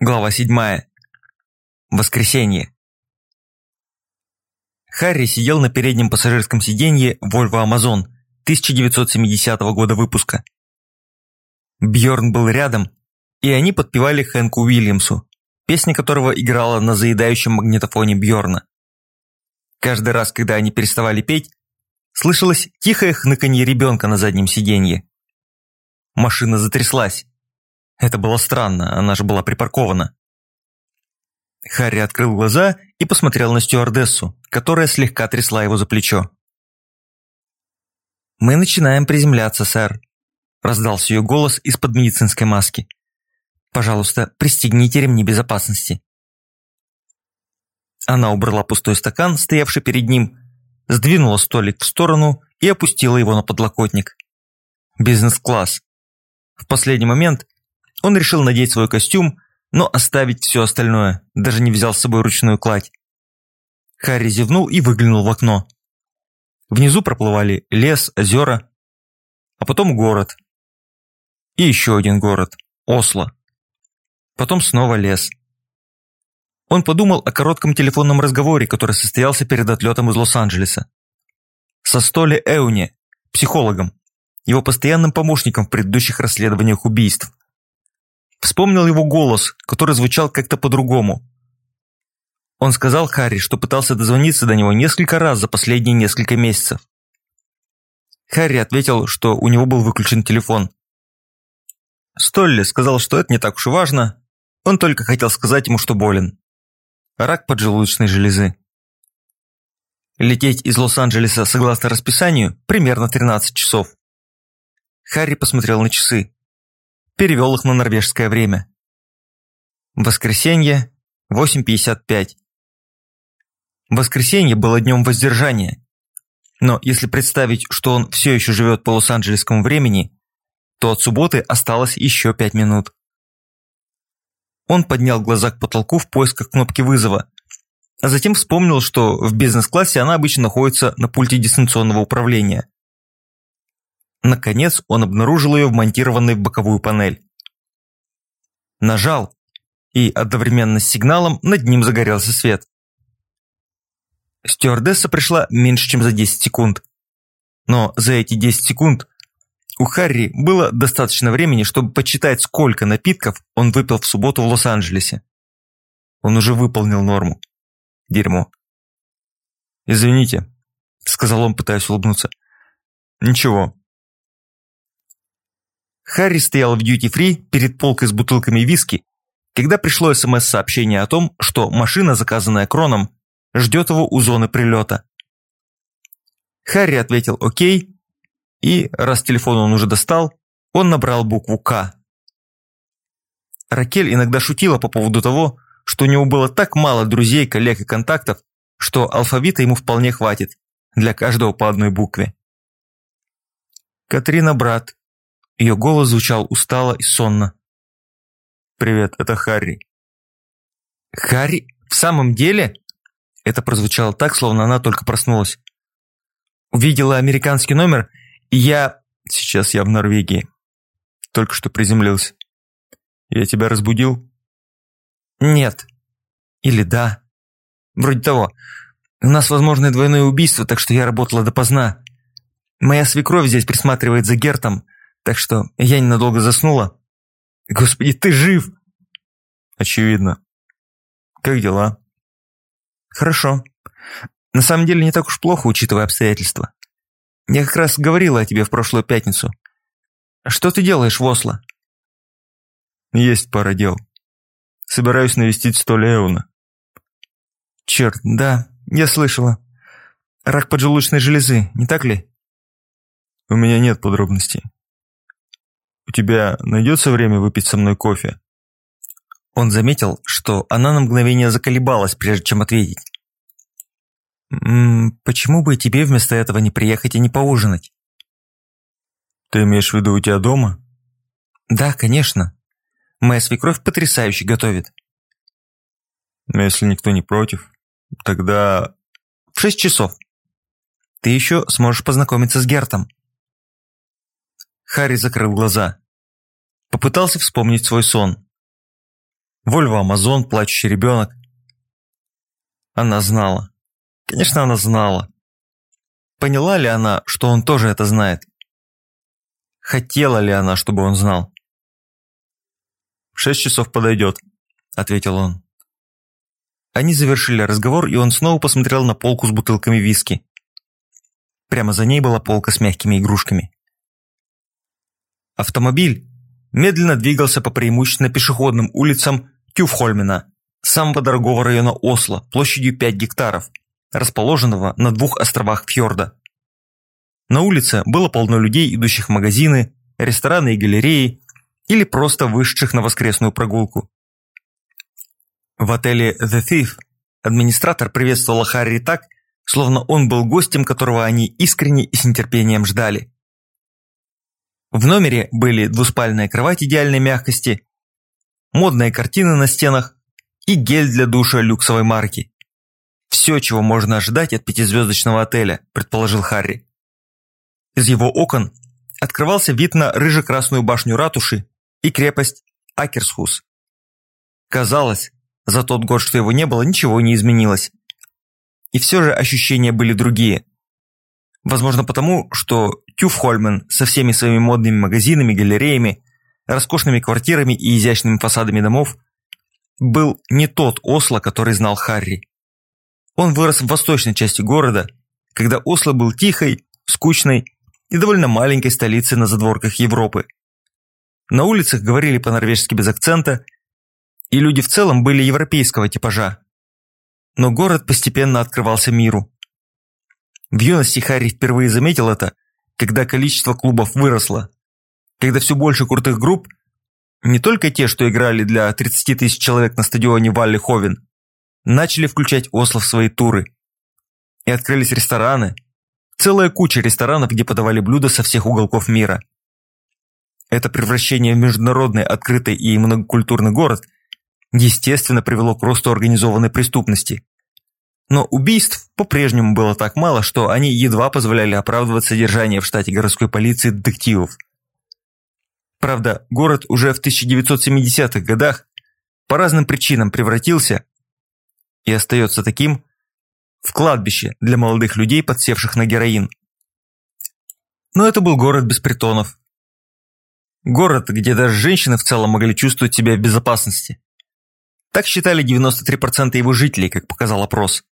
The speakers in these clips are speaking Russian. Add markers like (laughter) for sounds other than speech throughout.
Глава 7. Воскресенье. Харри сидел на переднем пассажирском сиденье Volvo Amazon 1970 года выпуска. Бьорн был рядом, и они подпевали Хэнку Уильямсу, песня которого играла на заедающем магнитофоне Бьорна. Каждый раз, когда они переставали петь, слышалось тихое хныканье ребенка на заднем сиденье. Машина затряслась. Это было странно, она же была припаркована. Харри открыл глаза и посмотрел на стюардессу, которая слегка трясла его за плечо. «Мы начинаем приземляться, сэр», – раздался ее голос из-под медицинской маски. «Пожалуйста, пристегните ремни безопасности». Она убрала пустой стакан, стоявший перед ним, сдвинула столик в сторону и опустила его на подлокотник. Бизнес-класс. В последний момент он решил надеть свой костюм, но оставить все остальное, даже не взял с собой ручную кладь. Харри зевнул и выглянул в окно. Внизу проплывали лес, озера, а потом город. И еще один город – Осло. Потом снова лес. Он подумал о коротком телефонном разговоре, который состоялся перед отлетом из Лос-Анджелеса. Со Столи Эуни, психологом, его постоянным помощником в предыдущих расследованиях убийств – Вспомнил его голос, который звучал как-то по-другому. Он сказал Харри, что пытался дозвониться до него несколько раз за последние несколько месяцев. Харри ответил, что у него был выключен телефон. Столли сказал, что это не так уж и важно, он только хотел сказать ему, что болен. Рак поджелудочной железы. Лететь из Лос-Анджелеса согласно расписанию примерно 13 часов. Харри посмотрел на часы перевел их на норвежское время. Воскресенье, 8.55. Воскресенье было днем воздержания. Но если представить, что он все еще живет по лос-анджелесскому времени, то от субботы осталось еще пять минут. Он поднял глаза к потолку в поисках кнопки вызова, а затем вспомнил, что в бизнес-классе она обычно находится на пульте дистанционного управления. Наконец он обнаружил ее вмонтированной в боковую панель. Нажал, и одновременно с сигналом над ним загорелся свет. Стюардесса пришла меньше, чем за 10 секунд. Но за эти 10 секунд у Харри было достаточно времени, чтобы почитать, сколько напитков он выпил в субботу в Лос-Анджелесе. Он уже выполнил норму. Дерьмо. «Извините», — сказал он, пытаясь улыбнуться. «Ничего, Харри стоял в дьюти-фри перед полкой с бутылками виски, когда пришло СМС-сообщение о том, что машина, заказанная Кроном, ждет его у зоны прилета. Харри ответил «Окей», и, раз телефон он уже достал, он набрал букву «К». Ракель иногда шутила по поводу того, что у него было так мало друзей, коллег и контактов, что алфавита ему вполне хватит, для каждого по одной букве. Катрина брат, ее голос звучал устало и сонно. «Привет, это Харри». «Харри? В самом деле?» Это прозвучало так, словно она только проснулась. «Увидела американский номер, и я...» «Сейчас я в Норвегии. Только что приземлился. Я тебя разбудил?» «Нет. Или да. Вроде того. У нас возможно двойное убийство, так что я работала допоздна. Моя свекровь здесь присматривает за Гертом, так что я ненадолго заснула. Господи, ты жив! Очевидно. Как дела? Хорошо. На самом деле не так уж плохо, учитывая обстоятельства. Я как раз говорила о тебе в прошлую пятницу. Что ты делаешь в Осло? Есть пара дел. Собираюсь навестить Столя Эуна. Черт, да, я слышала. Рак поджелудочной железы, не так ли? У меня нет подробностей. У тебя найдется время выпить со мной кофе?» Он заметил, что она на мгновение заколебалась, прежде чем ответить. «М -м, «Почему бы тебе вместо этого не приехать и не поужинать?» «Ты имеешь в виду у тебя дома?» «Да, конечно. Моя свекровь потрясающе готовит». «Но если никто не против, тогда...» «В шесть часов. Ты еще сможешь познакомиться с Гертом». Харри закрыл глаза. Попытался вспомнить свой сон. Вольво Амазон, плачущий ребенок. Она знала. Конечно, она знала. Поняла ли она, что он тоже это знает? Хотела ли она, чтобы он знал? «В шесть часов подойдет», – ответил он. Они завершили разговор, и он снова посмотрел на полку с бутылками виски. Прямо за ней была полка с мягкими игрушками. Автомобиль медленно двигался по преимущественно пешеходным улицам Тюфхольмена, самого дорогого района Осло, площадью 5 гектаров, расположенного на двух островах фьорда. На улице было полно людей, идущих в магазины, рестораны и галереи, или просто вышедших на воскресную прогулку. В отеле The Thief администратор приветствовал Харри так, словно он был гостем, которого они искренне и с нетерпением ждали. В номере были двуспальная кровать идеальной мягкости, модные картины на стенах и гель для душа люксовой марки. Все, чего можно ожидать от пятизвездочного отеля, предположил Харри. Из его окон открывался вид на рыже-красную башню ратуши и крепость Акерсхус. Казалось, за тот год, что его не было, ничего не изменилось. И все же ощущения были другие. Возможно потому, что Тюфхольмен со всеми своими модными магазинами, галереями, роскошными квартирами и изящными фасадами домов был не тот Осло, который знал Харри. Он вырос в восточной части города, когда Осло был тихой, скучной и довольно маленькой столицей на задворках Европы. На улицах говорили по-норвежски без акцента, и люди в целом были европейского типажа. Но город постепенно открывался миру. В юности Харри впервые заметил это, когда количество клубов выросло, когда все больше крутых групп, не только те, что играли для 30 тысяч человек на стадионе Валли Ховен, начали включать Осло в свои туры. И открылись рестораны, целая куча ресторанов, где подавали блюда со всех уголков мира. Это превращение в международный, открытый и многокультурный город естественно привело к росту организованной преступности. Но убийств по-прежнему было так мало, что они едва позволяли оправдывать содержание в штате городской полиции детективов. Правда, город уже в 1970-х годах по разным причинам превратился и остается таким в кладбище для молодых людей, подсевших на героин. Но это был город без притонов. Город, где даже женщины в целом могли чувствовать себя в безопасности. Так считали 93% его жителей, как показал опрос.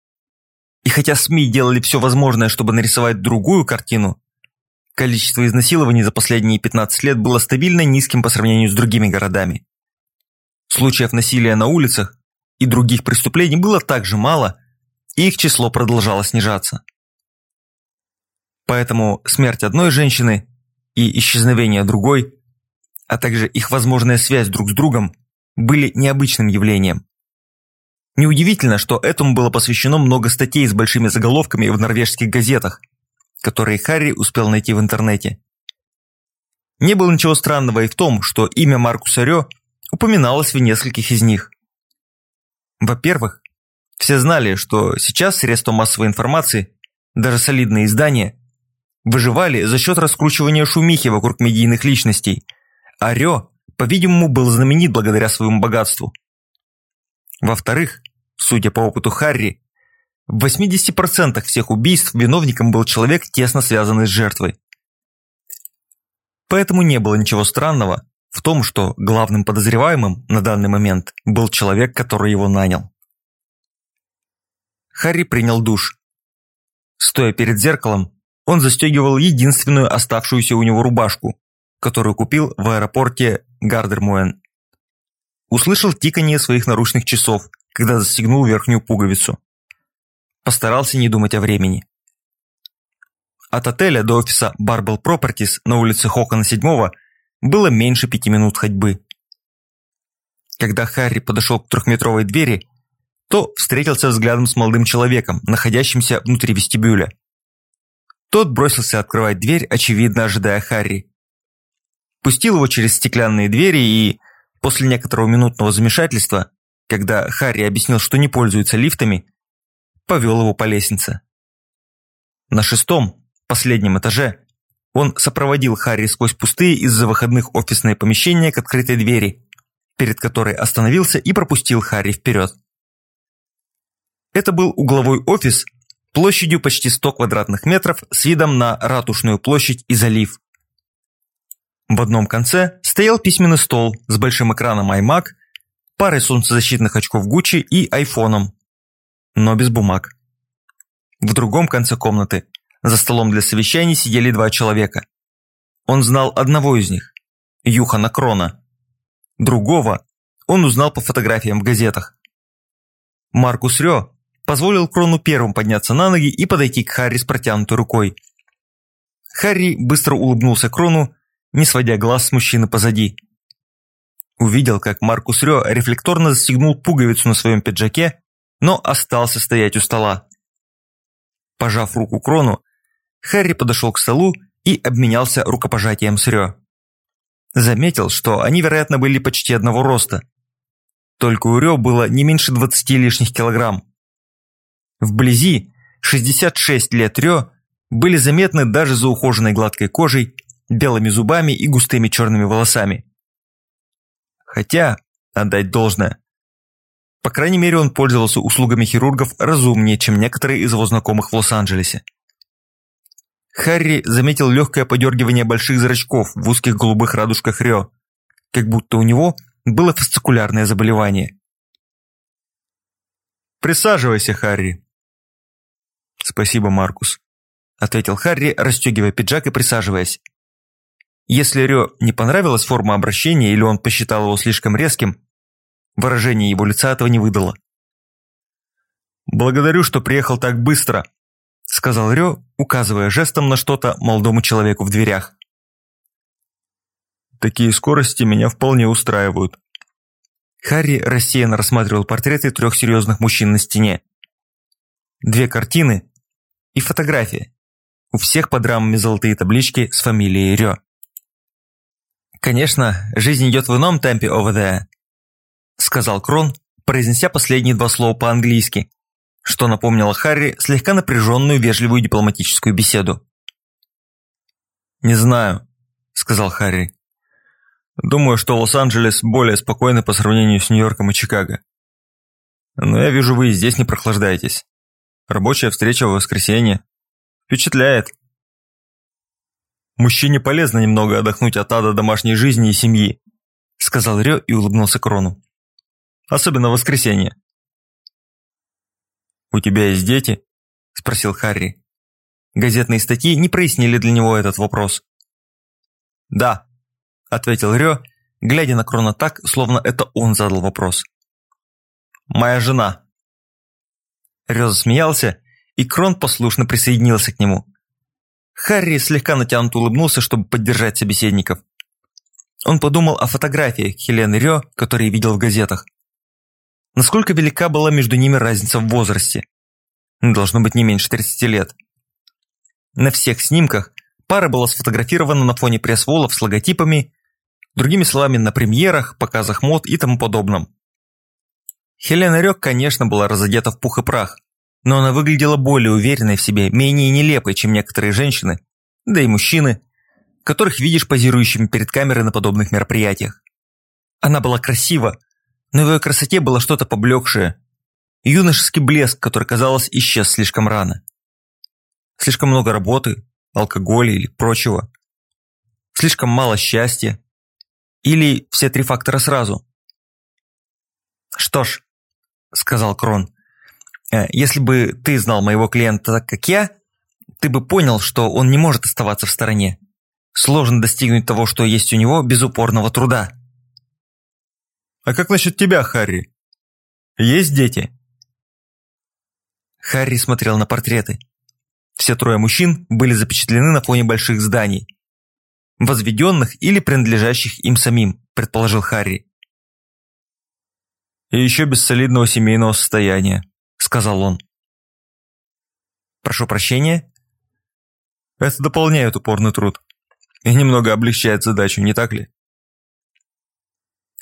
И хотя СМИ делали все возможное, чтобы нарисовать другую картину, количество изнасилований за последние 15 лет было стабильно низким по сравнению с другими городами. Случаев насилия на улицах и других преступлений было также мало, и их число продолжало снижаться. Поэтому смерть одной женщины и исчезновение другой, а также их возможная связь друг с другом, были необычным явлением. Неудивительно, что этому было посвящено много статей с большими заголовками в норвежских газетах, которые Харри успел найти в интернете. Не было ничего странного и в том, что имя Маркуса Рё упоминалось в нескольких из них. Во-первых, все знали, что сейчас средства массовой информации, даже солидные издания, выживали за счет раскручивания шумихи вокруг медийных личностей, а Рё, по-видимому, был знаменит благодаря своему богатству. Во-вторых, судя по опыту Харри, в 80% всех убийств виновником был человек, тесно связанный с жертвой. Поэтому не было ничего странного в том, что главным подозреваемым на данный момент был человек, который его нанял. Харри принял душ. Стоя перед зеркалом, он застегивал единственную оставшуюся у него рубашку, которую купил в аэропорте Гардермуэн. Услышал тиканье своих наручных часов, когда застегнул верхнюю пуговицу. Постарался не думать о времени. От отеля до офиса Barbell Properties на улице Хокона 7 было меньше пяти минут ходьбы. Когда Харри подошел к трехметровой двери, то встретился взглядом с молодым человеком, находящимся внутри вестибюля. Тот бросился открывать дверь, очевидно ожидая Харри. Пустил его через стеклянные двери и, после некоторого минутного замешательства, когда Харри объяснил, что не пользуется лифтами, повел его по лестнице. На шестом, последнем этаже, он сопроводил Харри сквозь пустые из-за выходных офисные помещения к открытой двери, перед которой остановился и пропустил Харри вперед. Это был угловой офис площадью почти 100 квадратных метров с видом на Ратушную площадь и залив. В одном конце стоял письменный стол с большим экраном iMac, парой солнцезащитных очков Gucci и айфоном, но без бумаг. В другом конце комнаты за столом для совещаний сидели два человека. Он знал одного из них – Юхана Крона. Другого он узнал по фотографиям в газетах. Маркус Рё позволил Крону первым подняться на ноги и подойти к Харри с протянутой рукой. Харри быстро улыбнулся Крону, не сводя глаз с мужчины позади. Увидел, как Маркус Рё рефлекторно застегнул пуговицу на своем пиджаке, но остался стоять у стола. Пожав руку Крону, Харри подошел к столу и обменялся рукопожатием с Рё. Заметил, что они, вероятно, были почти одного роста. Только у Рё было не меньше 20 лишних килограмм. Вблизи 66 лет Рё были заметны даже за ухоженной гладкой кожей, белыми зубами и густыми черными волосами. Хотя, отдать должное, по крайней мере он пользовался услугами хирургов разумнее, чем некоторые из его знакомых в Лос-Анджелесе. Харри заметил легкое подергивание больших зрачков в узких голубых радужках Рё, как будто у него было фасцикулярное заболевание. «Присаживайся, Харри». «Спасибо, Маркус», – ответил Харри, расстегивая пиджак и присаживаясь. Если Рё не понравилась форма обращения или он посчитал его слишком резким, выражение его лица этого не выдало. «Благодарю, что приехал так быстро», сказал Рё, указывая жестом на что-то молодому человеку в дверях. Такие скорости меня вполне устраивают. Харри рассеянно рассматривал портреты трех серьезных мужчин на стене. Две картины и фотография. У всех под рамами золотые таблички с фамилией Рё. «Конечно, жизнь идет в ином темпе there», сказал Крон, произнеся последние два слова по-английски, что напомнило Харри слегка напряженную вежливую дипломатическую беседу. «Не знаю», – сказал Харри. «Думаю, что Лос-Анджелес более спокойный по сравнению с Нью-Йорком и Чикаго. Но я вижу, вы и здесь не прохлаждаетесь. Рабочая встреча в воскресенье. Впечатляет». «Мужчине полезно немного отдохнуть от ада домашней жизни и семьи», – сказал Рё и улыбнулся Крону. «Особенно в воскресенье. «У тебя есть дети?» – спросил Харри. Газетные статьи не прояснили для него этот вопрос. «Да», – ответил Рё, глядя на Крона так, словно это он задал вопрос. «Моя жена». Рё засмеялся, и Крон послушно присоединился к нему. Харри слегка натянуто улыбнулся, чтобы поддержать собеседников. Он подумал о фотографиях Хелены Рё, которые видел в газетах. Насколько велика была между ними разница в возрасте? Должно быть не меньше 30 лет. На всех снимках пара была сфотографирована на фоне пресс-волов с логотипами, другими словами, на премьерах, показах мод и тому подобном. Хелена Рёк, конечно, была разодета в пух и прах, но она выглядела более уверенной в себе, менее нелепой, чем некоторые женщины, да и мужчины, которых видишь позирующими перед камерой на подобных мероприятиях. Она была красива, но в ее красоте было что-то поблекшее. Юношеский блеск, который, казалось, исчез слишком рано. Слишком много работы, алкоголя или прочего. Слишком мало счастья. Или все три фактора сразу. «Что ж», – сказал Крон, «э, – «если бы ты знал моего клиента так, как я, ты бы понял, что он не может оставаться в стороне. Сложно достигнуть того, что есть у него, без упорного труда». А как насчет тебя, Харри? Есть дети?» Харри смотрел на портреты. Все трое мужчин были запечатлены на фоне больших зданий. Возведенных или принадлежащих им самим, предположил Харри. «И еще без солидного семейного состояния», – сказал он. «Прошу прощения?» «Это дополняет упорный труд и немного облегчает задачу, не так ли?»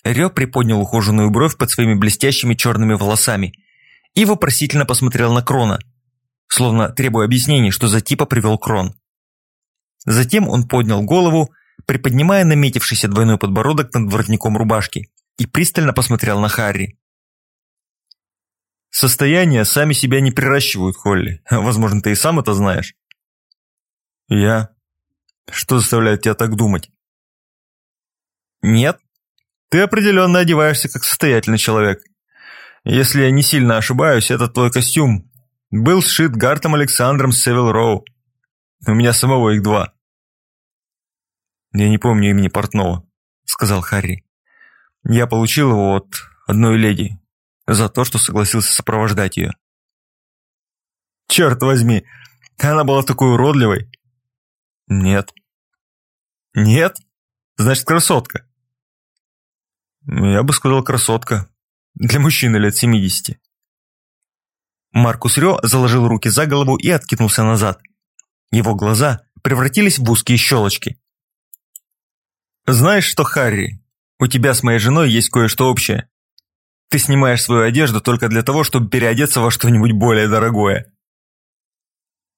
Рё приподнял ухоженную бровь под своими блестящими черными волосами и вопросительно посмотрел на Крона, словно требуя объяснений, что за типа привел Крон. Затем он поднял голову, приподнимая наметившийся двойной подбородок над воротником рубашки, и пристально посмотрел на Харри. Состояния сами себя не приращивают, Холли. (laughs) Возможно, ты и сам это знаешь. Я? Что заставляет тебя так думать? Нет. Ты определенно одеваешься как состоятельный человек. Если я не сильно ошибаюсь, этот твой костюм был сшит Гартом Александром Севил Роу. У меня самого их два. Я не помню имени портного, сказал Харри. Я получил его от одной леди за то, что согласился сопровождать ее. Черт возьми, она была такой уродливой. Нет. Нет? Значит, красотка. Я бы сказал, красотка. Для мужчины лет 70. Маркус Рё заложил руки за голову и откинулся назад. Его глаза превратились в узкие щелочки. «Знаешь что, Харри, у тебя с моей женой есть кое-что общее. Ты снимаешь свою одежду только для того, чтобы переодеться во что-нибудь более дорогое».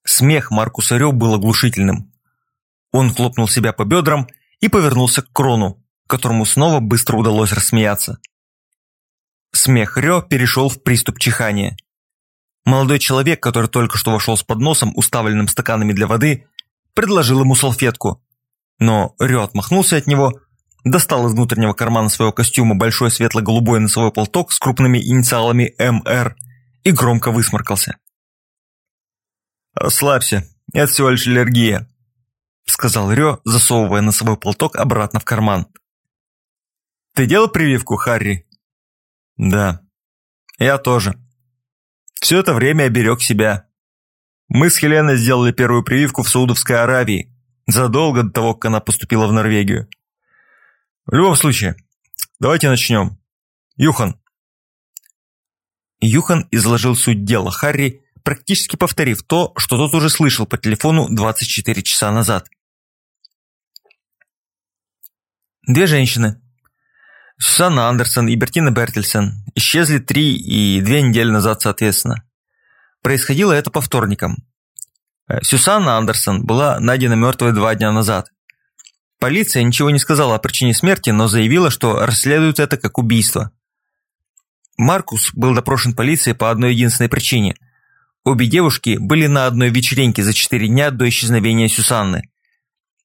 Смех Маркуса Рё был оглушительным. Он хлопнул себя по бедрам и повернулся к Крону, которому снова быстро удалось рассмеяться. Смех Рё перешел в приступ чихания. Молодой человек, который только что вошел с подносом, уставленным стаканами для воды, предложил ему салфетку. Но Рё отмахнулся от него, достал из внутреннего кармана своего костюма большой светло-голубой носовой полток с крупными инициалами МР и громко высморкался. «Расслабься, это всего лишь аллергия», – сказал Рё, засовывая носовой полток обратно в карман. «Ты делал прививку, Харри?» «Да, я тоже», все это время я берег себя. Мы с Хеленой сделали первую прививку в Саудовской Аравии, задолго до того, как она поступила в Норвегию. В любом случае, давайте начнем. Юхан. Юхан изложил суть дела Харри, практически повторив то, что тот уже слышал по телефону 24 часа назад. Две женщины, Сюзанна Андерсон и Бертина Бертельсен исчезли три и две недели назад соответственно. Происходило это по вторникам. Э, Сюзанна Андерсон была найдена мертвой два дня назад. Полиция ничего не сказала о причине смерти, но заявила, что расследуют это как убийство. Маркус был допрошен полицией по одной единственной причине. Обе девушки были на одной вечеринке за четыре дня до исчезновения Сюсанны.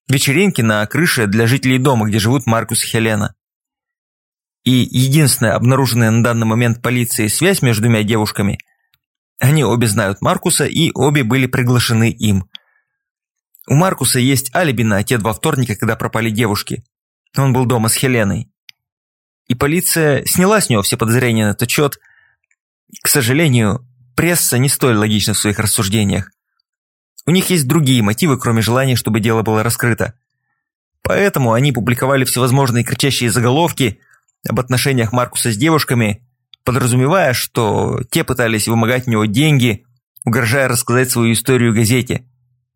Вечеринки на крыше для жителей дома, где живут Маркус и Хелена. И единственная обнаруженная на данный момент полицией связь между двумя девушками – они обе знают Маркуса и обе были приглашены им. У Маркуса есть алиби на те два вторника, когда пропали девушки. Он был дома с Хеленой. И полиция сняла с него все подозрения на этот счет. К сожалению, пресса не столь логична в своих рассуждениях. У них есть другие мотивы, кроме желания, чтобы дело было раскрыто. Поэтому они публиковали всевозможные кричащие заголовки, об отношениях Маркуса с девушками, подразумевая, что те пытались вымогать у него деньги, угрожая рассказать свою историю газете,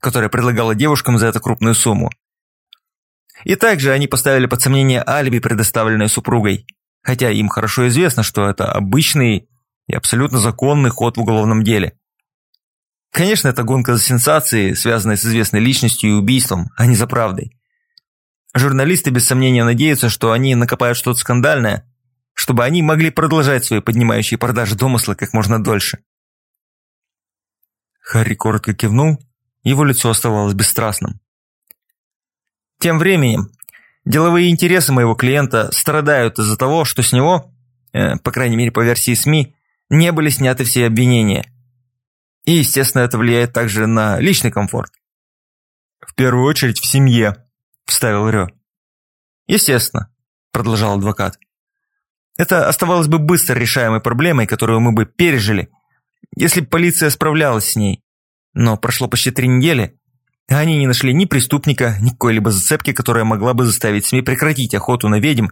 которая предлагала девушкам за это крупную сумму. И также они поставили под сомнение алиби, предоставленное супругой, хотя им хорошо известно, что это обычный и абсолютно законный ход в уголовном деле. Конечно, это гонка за сенсацией, связанная с известной личностью и убийством, а не за правдой. Журналисты без сомнения надеются, что они накопают что-то скандальное, чтобы они могли продолжать свои поднимающие продажи домыслы как можно дольше. Харри коротко кивнул, его лицо оставалось бесстрастным. Тем временем, деловые интересы моего клиента страдают из-за того, что с него, э, по крайней мере по версии СМИ, не были сняты все обвинения. И, естественно, это влияет также на личный комфорт. В первую очередь в семье, вставил Рё. Естественно, продолжал адвокат. Это оставалось бы быстро решаемой проблемой, которую мы бы пережили, если бы полиция справлялась с ней. Но прошло почти три недели, а они не нашли ни преступника, ни какой-либо зацепки, которая могла бы заставить СМИ прекратить охоту на ведьм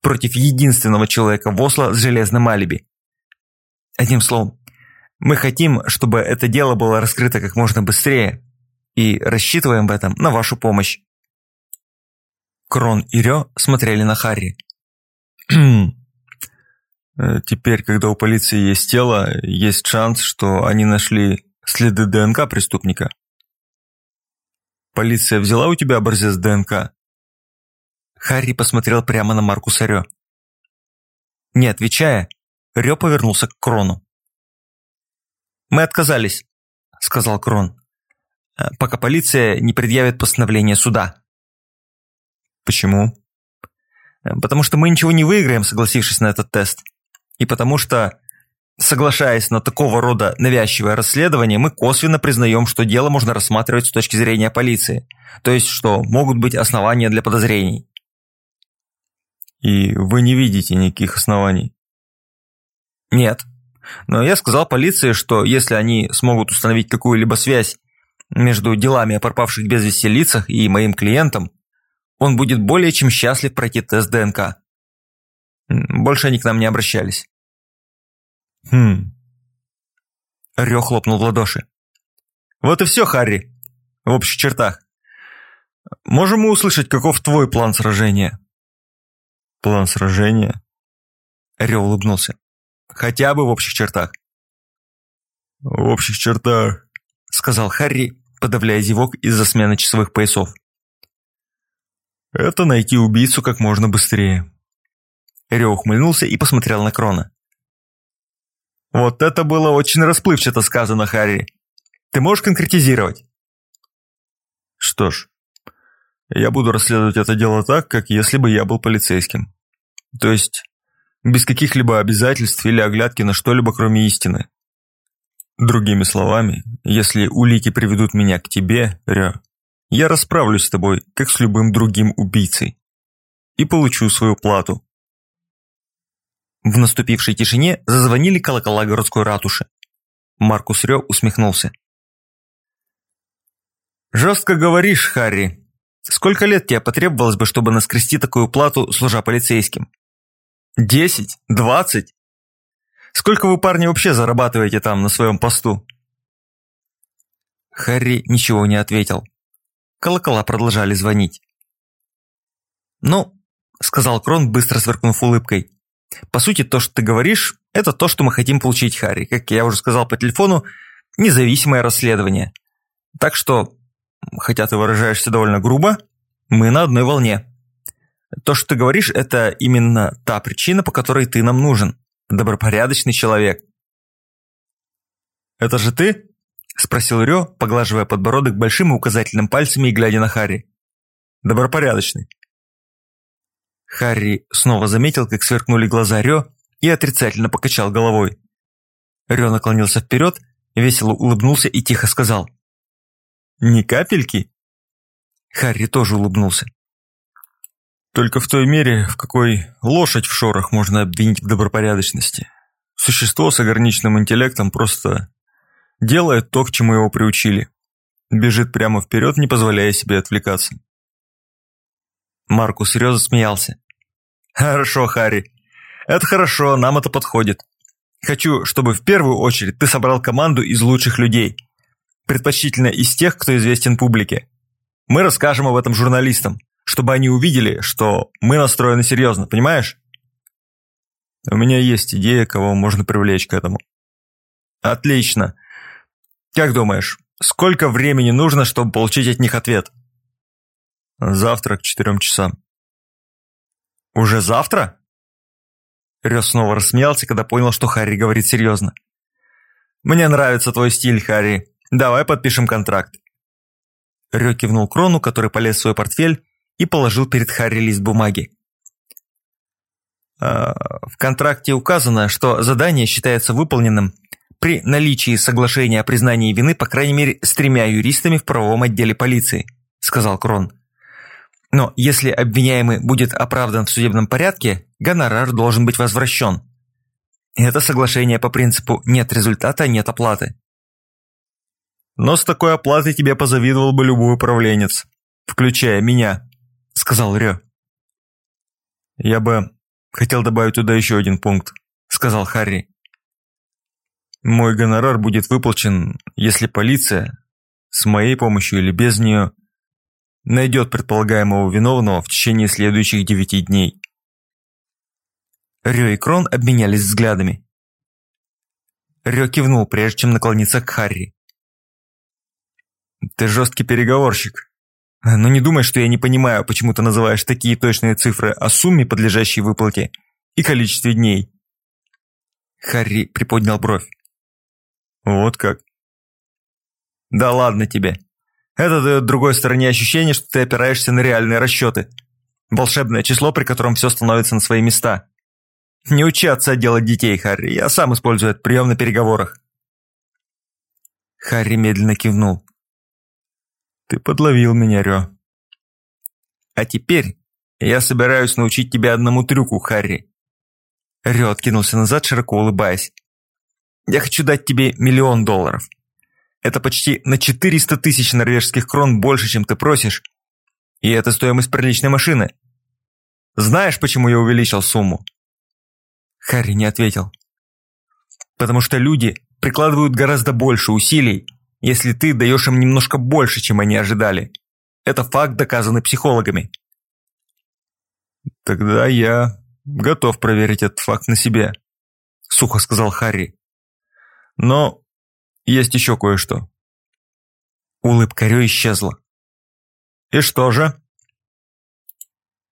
против единственного человека в Осло с железным алиби. Одним словом, мы хотим, чтобы это дело было раскрыто как можно быстрее и рассчитываем в этом на вашу помощь. Крон и Рё смотрели на Харри. Э, «Теперь, когда у полиции есть тело, есть шанс, что они нашли следы ДНК преступника». «Полиция взяла у тебя образец ДНК?» Харри посмотрел прямо на Маркуса Рё. Не отвечая, Рё повернулся к Крону. «Мы отказались», – сказал Крон, «э, – «пока полиция не предъявит постановление суда». «Почему?» «Э, «Потому что мы ничего не выиграем, согласившись на этот тест. И потому что, соглашаясь на такого рода навязчивое расследование, мы косвенно признаем, что дело можно рассматривать с точки зрения полиции, то есть что могут быть основания для подозрений». «И вы не видите никаких оснований?» «Нет», но я сказал полиции, что если они смогут установить какую-либо связь между делами о пропавших без вести лицах и моим клиентом, он будет более чем счастлив пройти тест ДНК. Больше они к нам не обращались. Хм. Рё хлопнул в ладоши. Вот и все, Харри. В общих чертах. Можем мы услышать, каков твой план сражения? План сражения? Рё улыбнулся. Хотя бы в общих чертах. В общих чертах, сказал Харри, подавляя зевок из-за смены часовых поясов. Это найти убийцу как можно быстрее. Рё ухмыльнулся и посмотрел на Крона. Вот это было очень расплывчато сказано, Харри. Ты можешь конкретизировать? Что ж, я буду расследовать это дело так, как если бы я был полицейским. То есть, без каких-либо обязательств или оглядки на что-либо, кроме истины. Другими словами, если улики приведут меня к тебе, Рё, я расправлюсь с тобой, как с любым другим убийцей, и получу свою плату. В наступившей тишине зазвонили колокола городской ратуши. Маркус Рё усмехнулся. «Жестко говоришь, Харри. Сколько лет тебе потребовалось бы, чтобы наскрести такую плату, служа полицейским?» Десять? Двадцать? Сколько вы, парни, вообще зарабатываете там на своем посту?» Харри ничего не ответил. Колокола продолжали звонить. «Ну», — сказал Крон, быстро сверкнув улыбкой, «по сути, то, что ты говоришь, это то, что мы хотим получить, Харри. Как я уже сказал по телефону, независимое расследование. Так что, хотя ты выражаешься довольно грубо, мы на одной волне». То, что ты говоришь, это именно та причина, по которой ты нам нужен. Добропорядочный человек. «Это же ты?» – спросил Рё, поглаживая подбородок большим и указательным пальцами и глядя на Харри. «Добропорядочный». Харри снова заметил, как сверкнули глаза Рё и отрицательно покачал головой. Рё наклонился вперед, весело улыбнулся и тихо сказал. «Ни капельки?» Харри тоже улыбнулся. Только в той мере, в какой лошадь в шорах можно обвинить в добропорядочности. Существо с ограниченным интеллектом просто делает то, к чему его приучили. Бежит прямо вперед, не позволяя себе отвлекаться. Маркус серьезно смеялся. «Хорошо, Харри. Это хорошо, нам это подходит. Хочу, чтобы в первую очередь ты собрал команду из лучших людей. Предпочтительно из тех, кто известен публике. Мы расскажем об этом журналистам чтобы они увидели, что мы настроены серьезно, понимаешь? У меня есть идея, кого можно привлечь к этому. Отлично. Как думаешь, сколько времени нужно, чтобы получить от них ответ? Завтра к четырем часам. Уже завтра? Рёс снова рассмеялся, когда понял, что Харри говорит серьезно. «Мне нравится твой стиль, Харри. Давай подпишем контракт». Рё кивнул Крону, который полез в свой портфель и положил перед Харри лист бумаги. А, в контракте указано, что задание считается выполненным при наличии соглашения о признании вины по крайней мере с тремя юристами в правовом отделе полиции, сказал Крон. Но если обвиняемый будет оправдан в судебном порядке, гонорар должен быть возвращен. Это соглашение по принципу «нет результата, нет оплаты». Но с такой оплатой тебе позавидовал бы любой управленец, включая меня сказал Рё. «Я бы хотел добавить туда еще один пункт», – сказал Харри. «Мой гонорар будет выплачен, если полиция, с моей помощью или без нее, найдет предполагаемого виновного в течение следующих девяти дней». Рё и Крон обменялись взглядами. Рё кивнул, прежде чем наклониться к Харри. «Ты жесткий переговорщик», но не думай, что я не понимаю, почему ты называешь такие точные цифры о сумме, подлежащей выплате, и количестве дней. Харри приподнял бровь. Вот как. Да ладно тебе. Это дает другой стороне ощущение, что ты опираешься на реальные расчеты. Волшебное число, при котором все становится на свои места. Не учи отца делать детей, Харри. Я сам использую этот прием на переговорах. Харри медленно кивнул. Ты подловил меня, Рё. А теперь я собираюсь научить тебя одному трюку, Харри. Рё откинулся назад, широко улыбаясь. Я хочу дать тебе миллион долларов. Это почти на 400 тысяч норвежских крон больше, чем ты просишь. И это стоимость приличной машины. Знаешь, почему я увеличил сумму? Харри не ответил. Потому что люди прикладывают гораздо больше усилий, если ты даешь им немножко больше, чем они ожидали. Это факт, доказанный психологами. Тогда я готов проверить этот факт на себе, сухо сказал Харри. Но есть еще кое-что. Улыбка Рё исчезла. И что же?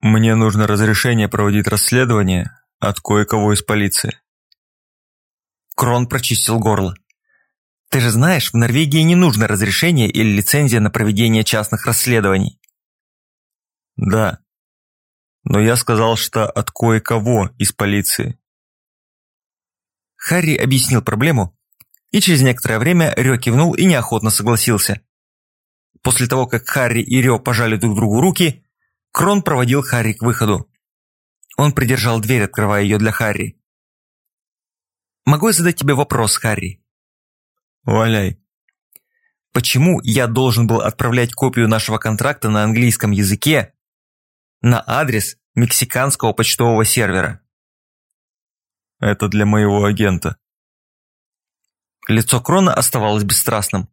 Мне нужно разрешение проводить расследование от кое-кого из полиции. Крон прочистил горло. Ты же знаешь, в Норвегии не нужно разрешение или лицензия на проведение частных расследований. Да. Но я сказал, что от кое-кого из полиции. Харри объяснил проблему, и через некоторое время Рё кивнул и неохотно согласился. После того, как Харри и Рё пожали друг другу руки, Крон проводил Харри к выходу. Он придержал дверь, открывая ее для Харри. «Могу я задать тебе вопрос, Харри?» «Валяй». «Почему я должен был отправлять копию нашего контракта на английском языке на адрес мексиканского почтового сервера?» «Это для моего агента». Лицо Крона оставалось бесстрастным.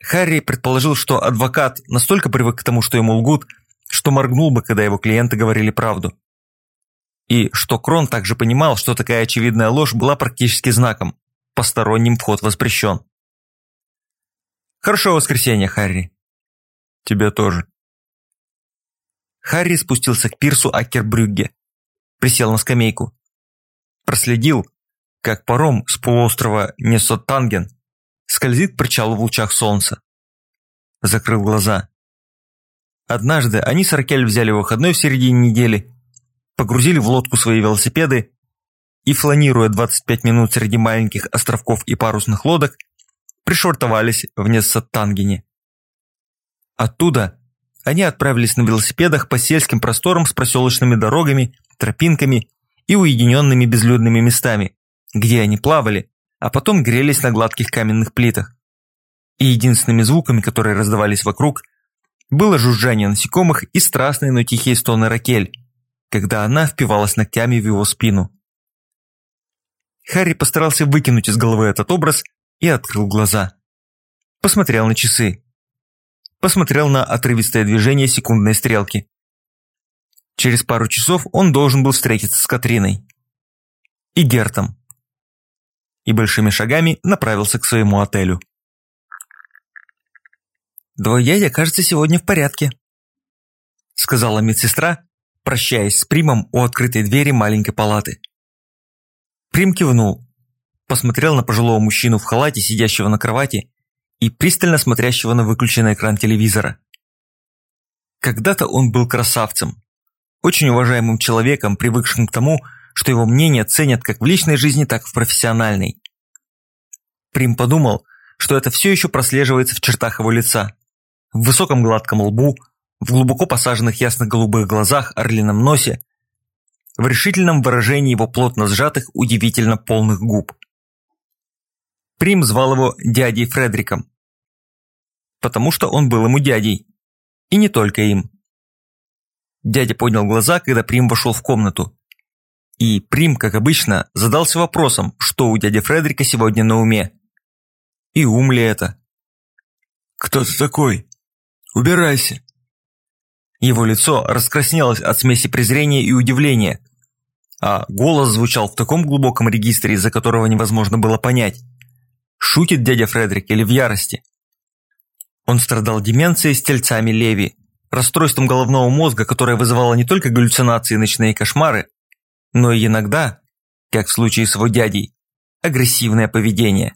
Харри предположил, что адвокат настолько привык к тому, что ему лгут, что моргнул бы, когда его клиенты говорили правду. И что Крон также понимал, что такая очевидная ложь была практически знаком «посторонним вход воспрещен». «Хорошего воскресенья, Харри». «Тебе тоже». Харри спустился к пирсу Акербрюгге, присел на скамейку, проследил, как паром с полуострова Несоттанген скользит к причалу в лучах солнца. Закрыл глаза. Однажды они с Аркель взяли выходной в середине недели, погрузили в лодку свои велосипеды и, фланируя 25 минут среди маленьких островков и парусных лодок, пришвартовались в Нессаттангене. Оттуда они отправились на велосипедах по сельским просторам с проселочными дорогами, тропинками и уединенными безлюдными местами, где они плавали, а потом грелись на гладких каменных плитах. И единственными звуками, которые раздавались вокруг, было жужжание насекомых и страстные, но тихие стоны Ракель, когда она впивалась ногтями в его спину. Харри постарался выкинуть из головы этот образ и открыл глаза. Посмотрел на часы. Посмотрел на отрывистое движение секундной стрелки. Через пару часов он должен был встретиться с Катриной. И Гертом. И большими шагами направился к своему отелю. «Твой дядя, кажется, сегодня в порядке», сказала медсестра, прощаясь с Примом у открытой двери маленькой палаты. Прим кивнул, посмотрел на пожилого мужчину в халате, сидящего на кровати, и пристально смотрящего на выключенный экран телевизора. Когда-то он был красавцем, очень уважаемым человеком, привыкшим к тому, что его мнение ценят как в личной жизни, так и в профессиональной. Прим подумал, что это все еще прослеживается в чертах его лица в высоком гладком лбу, в глубоко посаженных ясно-голубых глазах, орлином носе, в решительном выражении его плотно сжатых, удивительно полных губ. Прим звал его дядей Фредриком, потому что он был ему дядей, и не только им. Дядя поднял глаза, когда Прим вошел в комнату. И Прим, как обычно, задался вопросом, что у дяди Фредрика сегодня на уме. И ум ли это? «Кто ты такой?» Убирайся!» Его лицо раскраснелось от смеси презрения и удивления, а голос звучал в таком глубоком регистре, из-за которого невозможно было понять, шутит дядя Фредерик или в ярости. Он страдал деменцией с тельцами Леви, расстройством головного мозга, которое вызывало не только галлюцинации и ночные кошмары, но и иногда, как в случае с его дядей, агрессивное поведение.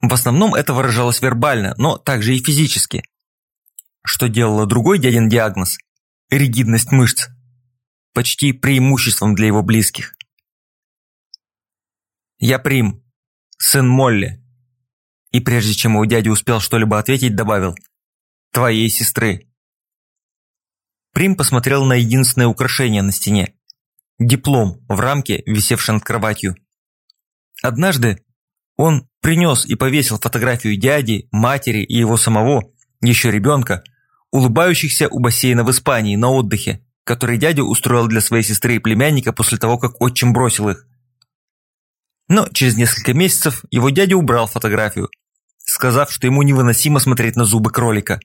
В основном это выражалось вербально, но также и физически. Что делало другой дядин диагноз – ригидность мышц, почти преимуществом для его близких. «Я Прим, сын Молли». И прежде чем его дядя успел что-либо ответить, добавил «Твоей сестры». Прим посмотрел на единственное украшение на стене – диплом в рамке, висевший над кроватью. Однажды он принес и повесил фотографию дяди, матери и его самого, еще ребенка, улыбающихся у бассейна в Испании на отдыхе, который дядя устроил для своей сестры и племянника после того, как отчим бросил их. Но через несколько месяцев его дядя убрал фотографию, сказав, что ему невыносимо смотреть на зубы кролика.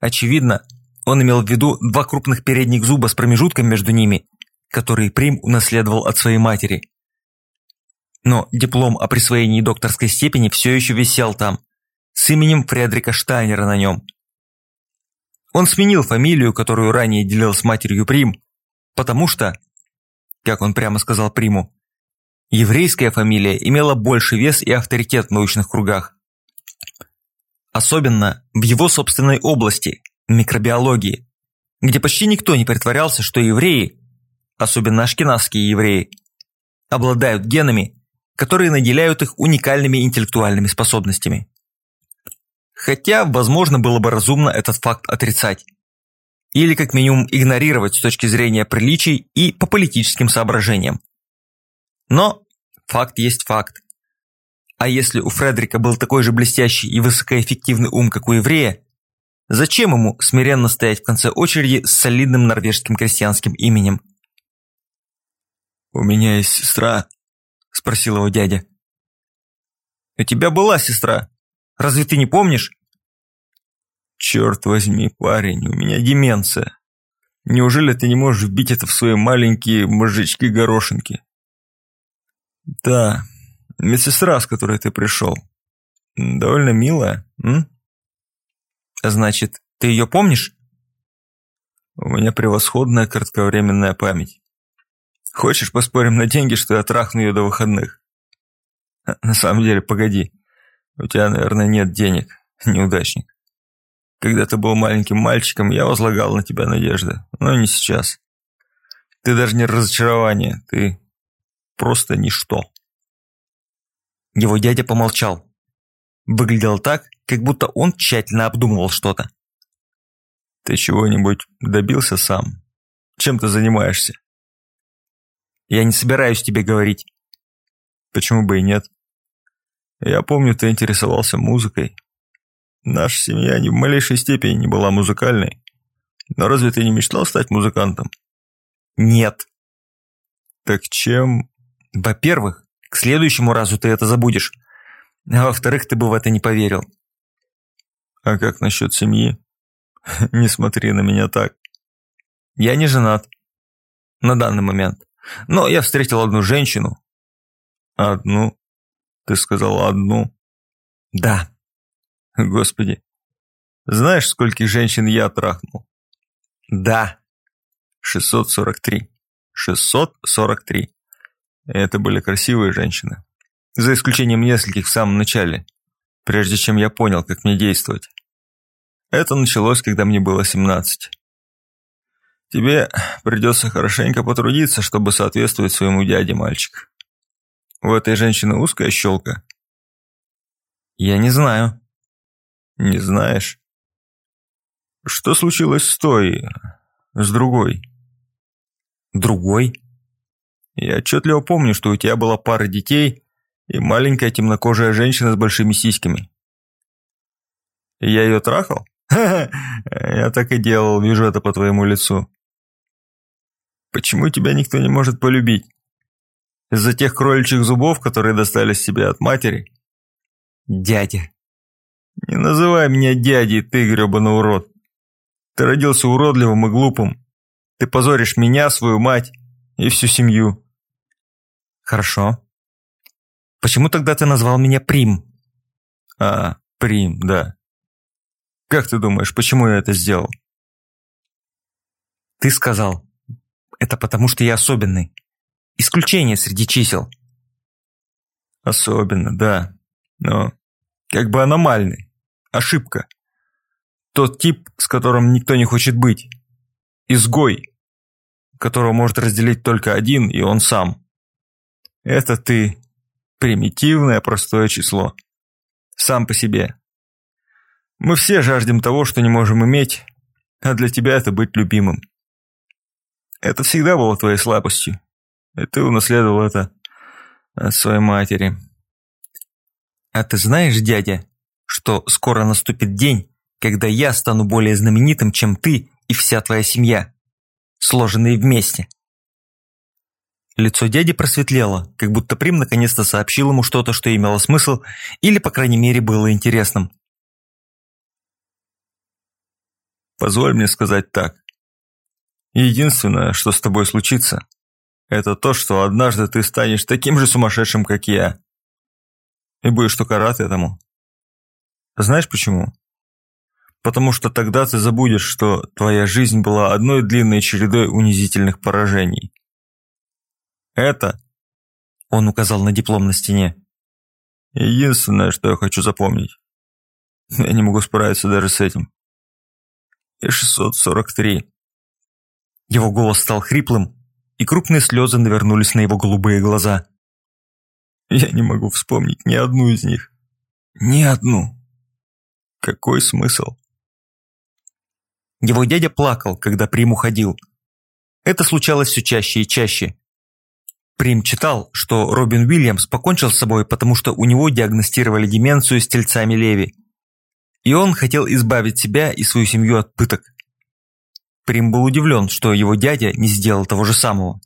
Очевидно, он имел в виду два крупных передних зуба с промежутком между ними, которые Прим унаследовал от своей матери. Но диплом о присвоении докторской степени все еще висел там, с именем Фредрика Штайнера на нем. Он сменил фамилию, которую ранее делил с матерью Прим, потому что, как он прямо сказал Приму, еврейская фамилия имела больше вес и авторитет в научных кругах. Особенно в его собственной области – микробиологии, где почти никто не притворялся, что евреи, особенно ашкеназские евреи, обладают генами, которые наделяют их уникальными интеллектуальными способностями. Хотя, возможно, было бы разумно этот факт отрицать. Или как минимум игнорировать с точки зрения приличий и по политическим соображениям. Но факт есть факт. А если у Фредерика был такой же блестящий и высокоэффективный ум, как у еврея, зачем ему смиренно стоять в конце очереди с солидным норвежским крестьянским именем? «У меня есть сестра», – спросил его дядя. «У тебя была сестра. Разве ты не помнишь?» «Черт возьми, парень, у меня деменция. Неужели ты не можешь вбить это в свои маленькие мозжечки-горошинки?» «Да, медсестра, с которой ты пришел. Довольно милая, м?» «Значит, ты ее помнишь?» «У меня превосходная кратковременная память. Хочешь, поспорим на деньги, что я трахну ее до выходных? На самом деле, погоди. У тебя, наверное, нет денег, неудачник. Когда ты был маленьким мальчиком, я возлагал на тебя надежды, но не сейчас. Ты даже не разочарование, ты просто ничто. Его дядя помолчал. Выглядел так, как будто он тщательно обдумывал что-то. Ты чего-нибудь добился сам? Чем ты занимаешься? Я не собираюсь тебе говорить. Почему бы и нет? Я помню, ты интересовался музыкой. Наша семья ни в малейшей степени не была музыкальной. Но разве ты не мечтал стать музыкантом? Нет. Так чем? Во-первых, к следующему разу ты это забудешь. А во-вторых, ты бы в это не поверил. А как насчет семьи? (laughs) Не смотри на меня так. Я не женат. На данный момент. Но я встретил одну женщину. Одну? Ты сказал одну? Да. Господи. Знаешь, скольких женщин я трахнул? Да. 643. 643. Это были красивые женщины. За исключением нескольких в самом начале, прежде чем я понял, как мне действовать. Это началось, когда мне было 17. Тебе придется хорошенько потрудиться, чтобы соответствовать своему дяде, мальчик. У этой женщины узкая щелка. Я не знаю. Не знаешь? Что случилось с той, с другой? Другой? Я отчетливо помню, что у тебя была пара детей и маленькая темнокожая женщина с большими сиськами. Я ее трахал? (laughs) Я так и делал, вижу это по твоему лицу. Почему тебя никто не может полюбить? Из-за тех кроличьих зубов, которые достались себе от матери? Дядя. Не называй меня дядей, ты гребаный урод. Ты родился уродливым и глупым. Ты позоришь меня, свою мать и всю семью. Хорошо. Почему тогда ты назвал меня Прим? А, Прим, да. Как ты думаешь, почему я это сделал? Ты сказал, Это потому, что я особенный. Исключение среди чисел. Особенно, да. Но как бы аномальный. Ошибка. Тот тип, с которым никто не хочет быть. Изгой, которого может разделить только один, и он сам. Это ты. Примитивное простое число. Сам по себе. Мы все жаждем того, что не можем иметь, а для тебя это быть любимым. Это всегда было твоей слабостью. И ты унаследовал это от своей матери. А ты знаешь, дядя, что скоро наступит день, когда я стану более знаменитым, чем ты и вся твоя семья, сложенные вместе?» Лицо дяди просветлело, как будто Прим наконец-то сообщил ему что-то, что имело смысл, или, по крайней мере, было интересным. «Позволь мне сказать так. Единственное, что с тобой случится, это то, что однажды ты станешь таким же сумасшедшим, как я. И будешь только рад этому. Знаешь почему? Потому что тогда ты забудешь, что твоя жизнь была одной длинной чередой унизительных поражений. Это, он указал на диплом на стене, единственное, что я хочу запомнить. Я не могу справиться даже с этим. И 643. Его голос стал хриплым, и крупные слезы навернулись на его голубые глаза. Я не могу вспомнить ни одну из них. Ни одну. Какой смысл? Его дядя плакал, когда Прим уходил. Это случалось все чаще и чаще. Прим читал, что Робин Уильямс покончил с собой, потому что у него диагностировали деменцию с тельцами Леви. И он хотел избавить себя и свою семью от пыток. Прим был удивлен, что его дядя не сделал того же самого.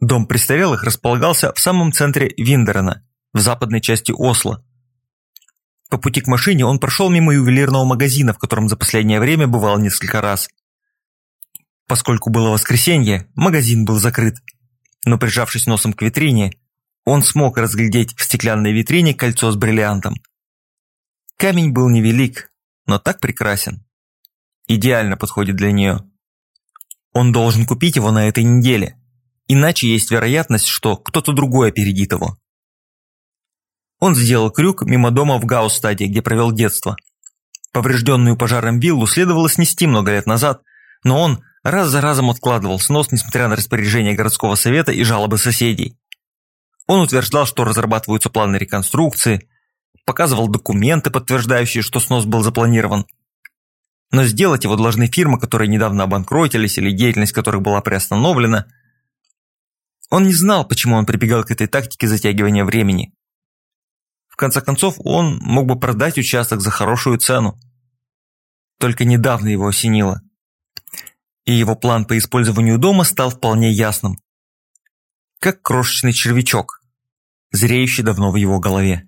Дом престарелых располагался в самом центре Виндерена, в западной части Осло. По пути к машине он прошел мимо ювелирного магазина, в котором за последнее время бывал несколько раз. Поскольку было воскресенье, магазин был закрыт. Но прижавшись носом к витрине, он смог разглядеть в стеклянной витрине кольцо с бриллиантом. Камень был невелик, но так прекрасен. Идеально подходит для нее. Он должен купить его на этой неделе. Иначе есть вероятность, что кто-то другой опередит его. Он сделал крюк мимо дома в Гаустаде, где провел детство. Поврежденную пожаром виллу следовало снести много лет назад, но он раз за разом откладывал снос, несмотря на распоряжение городского совета и жалобы соседей. Он утверждал, что разрабатываются планы реконструкции, показывал документы, подтверждающие, что снос был запланирован. Но сделать его должны фирмы, которые недавно обанкротились или деятельность которых была приостановлена – он не знал, почему он прибегал к этой тактике затягивания времени. В конце концов, он мог бы продать участок за хорошую цену. Только недавно его осенило. И его план по использованию дома стал вполне ясным. Как крошечный червячок, зреющий давно в его голове.